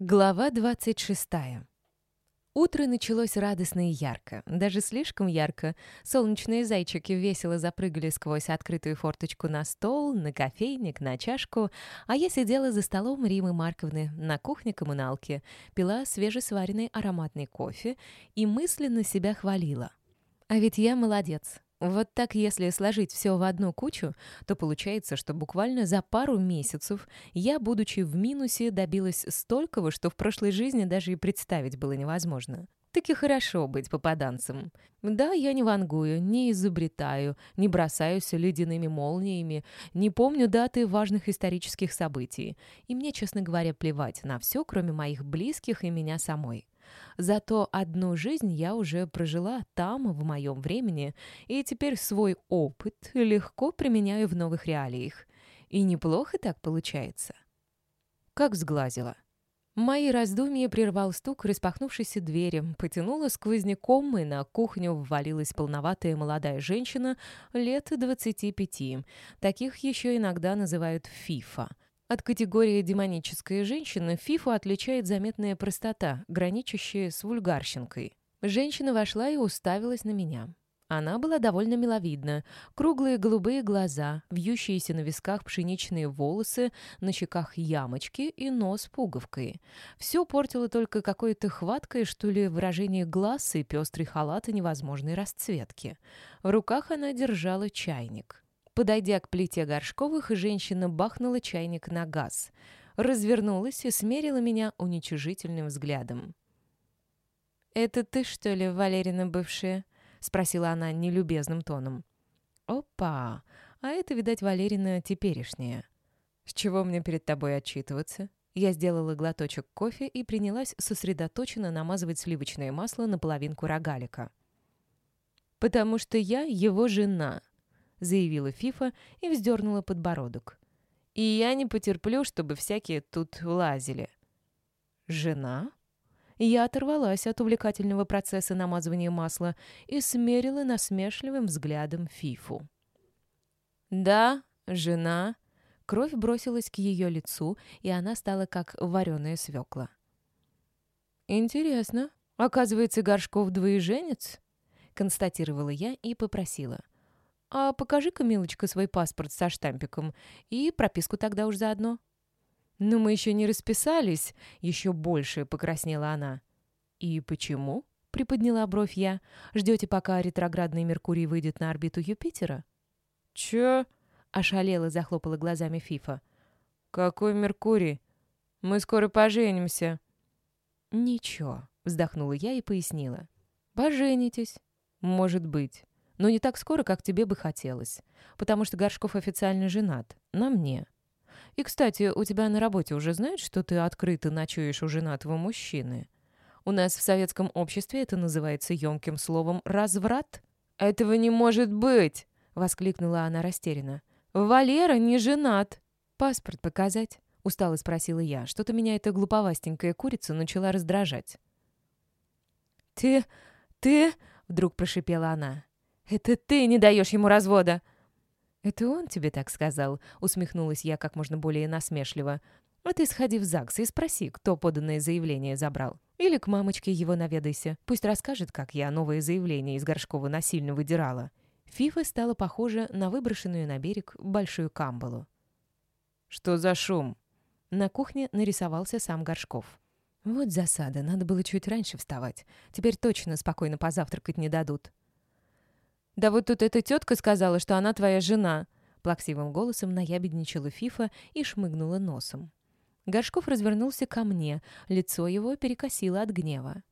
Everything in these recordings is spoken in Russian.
Глава 26. Утро началось радостно и ярко, даже слишком ярко. Солнечные зайчики весело запрыгали сквозь открытую форточку на стол, на кофейник, на чашку, а я сидела за столом Римы Марковны на кухне коммуналки, пила свежесваренный ароматный кофе и мысленно себя хвалила. А ведь я молодец. Вот так, если сложить все в одну кучу, то получается, что буквально за пару месяцев я, будучи в минусе, добилась столького, что в прошлой жизни даже и представить было невозможно. Таки хорошо быть попаданцем. Да, я не вангую, не изобретаю, не бросаюсь ледяными молниями, не помню даты важных исторических событий. И мне, честно говоря, плевать на все, кроме моих близких и меня самой. Зато одну жизнь я уже прожила там, в моем времени, и теперь свой опыт легко применяю в новых реалиях. И неплохо так получается. Как сглазила. Мои раздумья прервал стук распахнувшейся двери, потянула сквозняком, и на кухню ввалилась полноватая молодая женщина лет 25. Таких еще иногда называют «фифа». От категории демоническая женщина Фифу отличает заметная простота, граничащая с вульгарщинкой. Женщина вошла и уставилась на меня. Она была довольно миловидна. Круглые голубые глаза, вьющиеся на висках пшеничные волосы, на щеках ямочки и нос пуговкой. Все портило только какое-то хваткое, что ли, выражение глаз и пестрый халат и невозможной расцветки. В руках она держала чайник. Подойдя к плите Горшковых, женщина бахнула чайник на газ, развернулась и смерила меня уничижительным взглядом. «Это ты, что ли, Валерина бывшая?» — спросила она нелюбезным тоном. «Опа! А это, видать, Валерина теперешняя. С чего мне перед тобой отчитываться?» Я сделала глоточек кофе и принялась сосредоточенно намазывать сливочное масло на половинку рогалика. «Потому что я его жена», — заявила Фифа и вздернула подбородок. «И я не потерплю, чтобы всякие тут лазили». «Жена?» Я оторвалась от увлекательного процесса намазывания масла и смерила насмешливым взглядом Фифу. «Да, жена». Кровь бросилась к ее лицу, и она стала как вареная свекла. «Интересно. Оказывается, Горшков двоеженец?» констатировала я и попросила. «А покажи-ка, милочка, свой паспорт со штампиком и прописку тогда уж заодно». «Но мы еще не расписались», — еще больше покраснела она. «И почему?» — приподняла бровь я. «Ждете, пока ретроградный Меркурий выйдет на орбиту Юпитера?» «Чё?» — ошалела, захлопала глазами Фифа. «Какой Меркурий? Мы скоро поженимся». «Ничего», — вздохнула я и пояснила. «Поженитесь. Может быть но не так скоро, как тебе бы хотелось, потому что Горшков официально женат, на мне. И, кстати, у тебя на работе уже знают, что ты открыто ночуешь у женатого мужчины? У нас в советском обществе это называется емким словом «разврат». «Этого не может быть!» — воскликнула она растерянно. «Валера не женат!» «Паспорт показать?» — устало спросила я. Что-то меня эта глуповастенькая курица начала раздражать. «Ты... ты...» — вдруг прошипела она. «Это ты не даешь ему развода!» «Это он тебе так сказал?» — усмехнулась я как можно более насмешливо. «А ты сходи в ЗАГС и спроси, кто поданное заявление забрал. Или к мамочке его наведайся. Пусть расскажет, как я новое заявление из Горшкова насильно выдирала». Фифа стала похожа на выброшенную на берег большую камбалу. «Что за шум?» На кухне нарисовался сам Горшков. «Вот засада, надо было чуть раньше вставать. Теперь точно спокойно позавтракать не дадут». «Да вот тут эта тетка сказала, что она твоя жена», плаксивым голосом наябедничала Фифа и шмыгнула носом. Горшков развернулся ко мне, лицо его перекосило от гнева.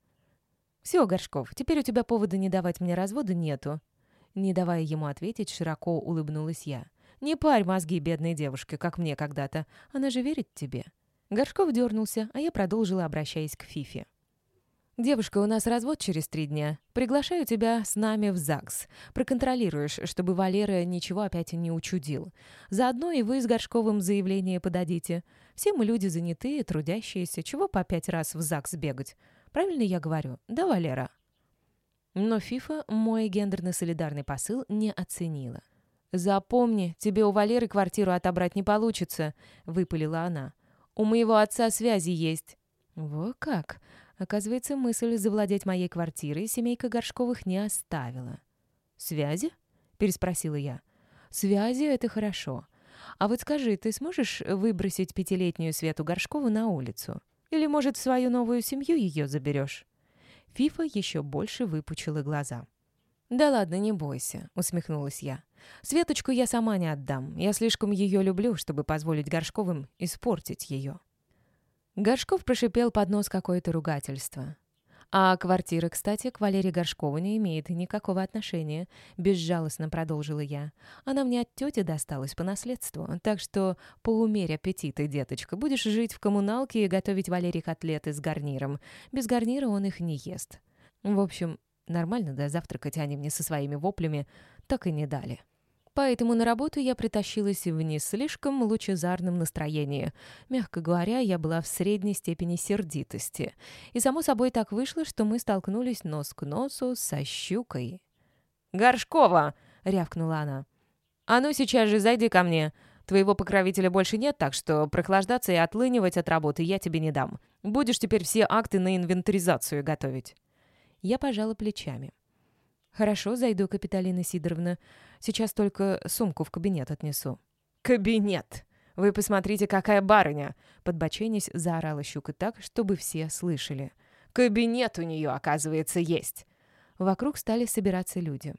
«Все, Горшков, теперь у тебя повода не давать мне развода нету». Не давая ему ответить, широко улыбнулась я. «Не парь мозги бедной девушке, как мне когда-то. Она же верит тебе». Горшков дернулся, а я продолжила, обращаясь к Фифе. «Девушка, у нас развод через три дня. Приглашаю тебя с нами в ЗАГС. Проконтролируешь, чтобы Валера ничего опять не учудил. Заодно и вы с Горшковым заявление подадите. Все мы люди занятые, трудящиеся. Чего по пять раз в ЗАГС бегать? Правильно я говорю? Да, Валера?» Но Фифа мой гендерно-солидарный посыл не оценила. «Запомни, тебе у Валеры квартиру отобрать не получится», — выпалила она. «У моего отца связи есть». Во как! Оказывается, мысль завладеть моей квартирой семейка Горшковых не оставила. «Связи?» — переспросила я. «Связи — это хорошо. А вот скажи, ты сможешь выбросить пятилетнюю Свету Горшкову на улицу? Или, может, в свою новую семью ее заберешь?» Фифа еще больше выпучила глаза. «Да ладно, не бойся», — усмехнулась я. «Светочку я сама не отдам. Я слишком ее люблю, чтобы позволить Горшковым испортить ее». Горшков прошипел под нос какое-то ругательство. «А квартира, кстати, к Валерии Горшкову не имеет никакого отношения», — безжалостно продолжила я. «Она мне от тети досталась по наследству, так что поумерь аппетиты, деточка. Будешь жить в коммуналке и готовить Валерии котлеты с гарниром. Без гарнира он их не ест. В общем, нормально да завтракать они мне со своими воплями так и не дали». Поэтому на работу я притащилась в не слишком лучезарном настроении. Мягко говоря, я была в средней степени сердитости. И, само собой, так вышло, что мы столкнулись нос к носу со щукой. «Горшкова!» — рявкнула она. «А ну сейчас же зайди ко мне. Твоего покровителя больше нет, так что прохлаждаться и отлынивать от работы я тебе не дам. Будешь теперь все акты на инвентаризацию готовить». Я пожала плечами. «Хорошо, зайду, Капиталина Сидоровна. Сейчас только сумку в кабинет отнесу». «Кабинет! Вы посмотрите, какая барыня!» Подбоченись заорала щука так, чтобы все слышали. «Кабинет у нее, оказывается, есть!» Вокруг стали собираться люди.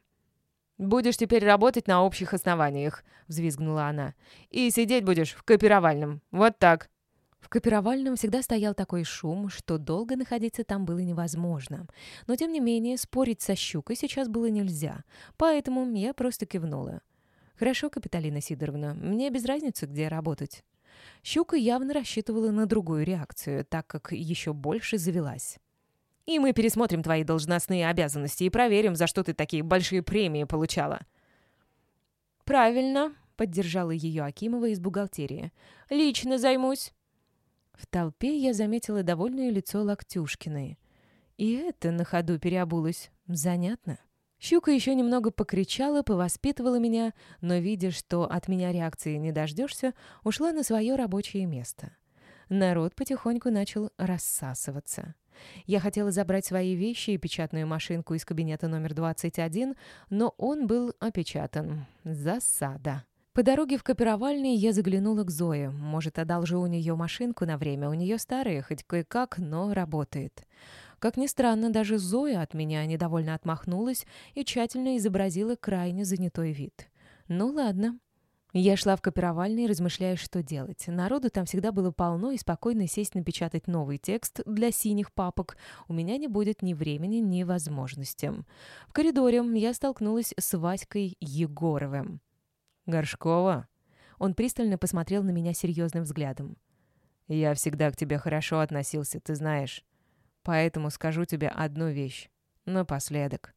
«Будешь теперь работать на общих основаниях», — взвизгнула она. «И сидеть будешь в копировальном. Вот так». В копировальном всегда стоял такой шум, что долго находиться там было невозможно. Но, тем не менее, спорить со щукой сейчас было нельзя, поэтому я просто кивнула. «Хорошо, Капиталина Сидоровна, мне без разницы, где работать». Щука явно рассчитывала на другую реакцию, так как еще больше завелась. «И мы пересмотрим твои должностные обязанности и проверим, за что ты такие большие премии получала». «Правильно», — поддержала ее Акимова из бухгалтерии. «Лично займусь». В толпе я заметила довольное лицо Локтюшкиной. И это на ходу переобулось. Занятно. Щука еще немного покричала, повоспитывала меня, но, видя, что от меня реакции не дождешься, ушла на свое рабочее место. Народ потихоньку начал рассасываться. Я хотела забрать свои вещи и печатную машинку из кабинета номер 21, но он был опечатан. Засада. По дороге в копировальный я заглянула к Зое. Может, одолжу у нее машинку на время. У нее старая, хоть кое-как, но работает. Как ни странно, даже Зоя от меня недовольно отмахнулась и тщательно изобразила крайне занятой вид. Ну ладно. Я шла в копировальный, размышляя, что делать. Народу там всегда было полно, и спокойно сесть напечатать новый текст для синих папок у меня не будет ни времени, ни возможности. В коридоре я столкнулась с Васькой Егоровым. «Горшкова?» Он пристально посмотрел на меня серьезным взглядом. «Я всегда к тебе хорошо относился, ты знаешь. Поэтому скажу тебе одну вещь. Напоследок».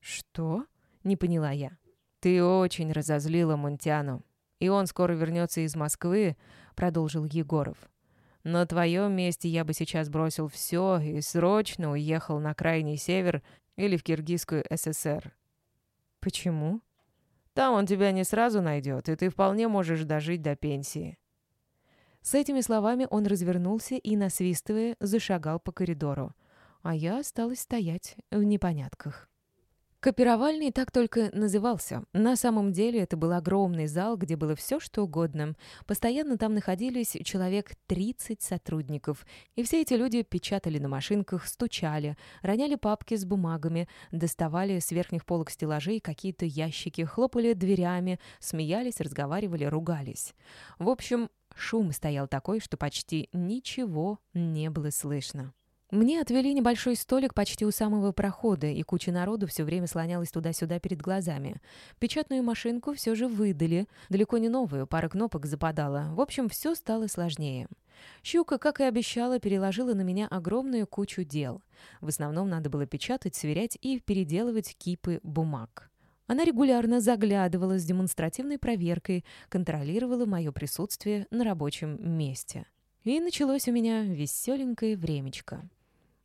«Что?» — не поняла я. «Ты очень разозлила Мунтяну. И он скоро вернется из Москвы», — продолжил Егоров. «На твоем месте я бы сейчас бросил все и срочно уехал на крайний север или в Киргизскую ССР». «Почему?» Там он тебя не сразу найдет, и ты вполне можешь дожить до пенсии». С этими словами он развернулся и, насвистывая, зашагал по коридору. А я осталась стоять в непонятках. Копировальный так только назывался. На самом деле это был огромный зал, где было все, что угодно. Постоянно там находились человек 30 сотрудников. И все эти люди печатали на машинках, стучали, роняли папки с бумагами, доставали с верхних полок стеллажей какие-то ящики, хлопали дверями, смеялись, разговаривали, ругались. В общем, шум стоял такой, что почти ничего не было слышно. Мне отвели небольшой столик почти у самого прохода, и куча народу все время слонялась туда-сюда перед глазами. Печатную машинку все же выдали. Далеко не новую, пара кнопок западала. В общем, все стало сложнее. Щука, как и обещала, переложила на меня огромную кучу дел. В основном надо было печатать, сверять и переделывать кипы бумаг. Она регулярно заглядывала с демонстративной проверкой, контролировала мое присутствие на рабочем месте. И началось у меня веселенькое времечко.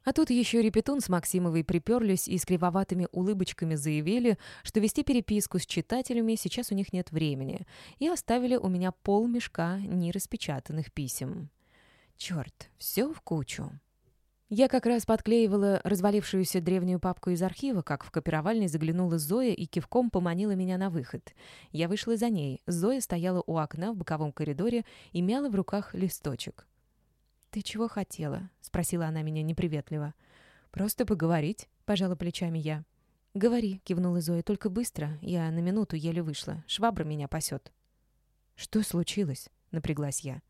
А тут еще Репетун с Максимовой приперлись и с кривоватыми улыбочками заявили, что вести переписку с читателями сейчас у них нет времени, и оставили у меня полмешка нераспечатанных писем. Черт, все в кучу. Я как раз подклеивала развалившуюся древнюю папку из архива, как в копировальне заглянула Зоя и кивком поманила меня на выход. Я вышла за ней. Зоя стояла у окна в боковом коридоре и мяла в руках листочек. «Ты чего хотела?» — спросила она меня неприветливо. «Просто поговорить», — пожала плечами я. «Говори», — кивнула Зоя, — «только быстро. Я на минуту еле вышла. Швабра меня пасет». «Что случилось?» — напряглась я.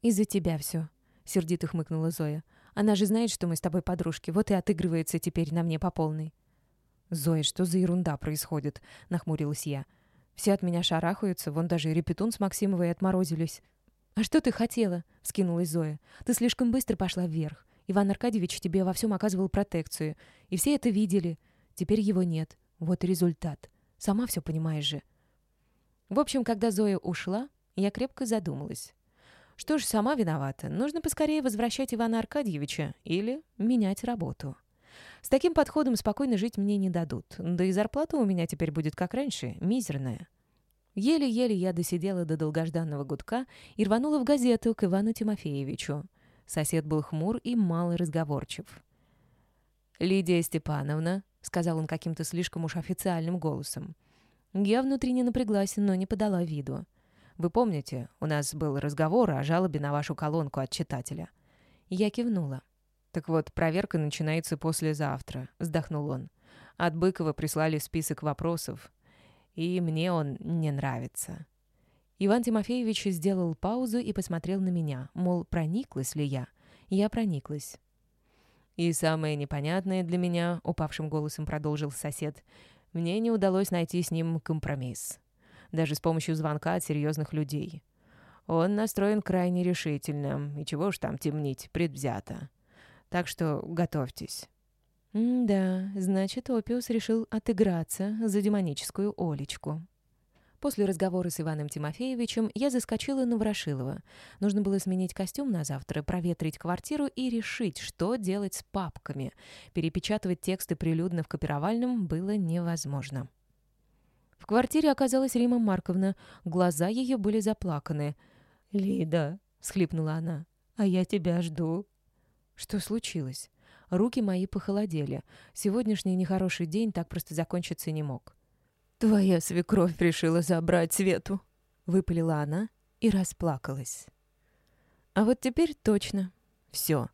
«Из-за тебя все», — сердито хмыкнула Зоя. Она же знает, что мы с тобой подружки, вот и отыгрывается теперь на мне по полной». «Зоя, что за ерунда происходит?» — нахмурилась я. «Все от меня шарахаются, вон даже Репетун с Максимовой отморозились». «А что ты хотела?» — вскинулась Зоя. «Ты слишком быстро пошла вверх. Иван Аркадьевич тебе во всем оказывал протекцию. И все это видели. Теперь его нет. Вот результат. Сама все понимаешь же». В общем, когда Зоя ушла, я крепко задумалась. Что ж, сама виновата. Нужно поскорее возвращать Ивана Аркадьевича или менять работу. С таким подходом спокойно жить мне не дадут. Да и зарплата у меня теперь будет как раньше, мизерная. Еле-еле я досидела до долгожданного гудка и рванула в газету к Ивану Тимофеевичу. Сосед был хмур и мало разговорчив. «Лидия Степановна», — сказал он каким-то слишком уж официальным голосом. Я внутренне напряглась, но не подала виду. Вы помните, у нас был разговор о жалобе на вашу колонку от читателя?» Я кивнула. «Так вот, проверка начинается послезавтра», — вздохнул он. «От Быкова прислали список вопросов, и мне он не нравится». Иван Тимофеевич сделал паузу и посмотрел на меня, мол, прониклась ли я. Я прониклась. «И самое непонятное для меня», — упавшим голосом продолжил сосед, — «мне не удалось найти с ним компромисс даже с помощью звонка от серьезных людей. Он настроен крайне решительно, и чего уж там темнить, предвзято. Так что готовьтесь. «Да, значит, Опиус решил отыграться за демоническую Олечку». После разговора с Иваном Тимофеевичем я заскочила на Ворошилова. Нужно было сменить костюм на завтра, проветрить квартиру и решить, что делать с папками. Перепечатывать тексты прилюдно в копировальном было невозможно. В квартире оказалась Рима Марковна. Глаза ее были заплаканы. «Лида», — схлипнула она, — «а я тебя жду». Что случилось? Руки мои похолодели. Сегодняшний нехороший день так просто закончиться не мог. «Твоя свекровь решила забрать Свету», — выпалила она и расплакалась. А вот теперь точно. Все.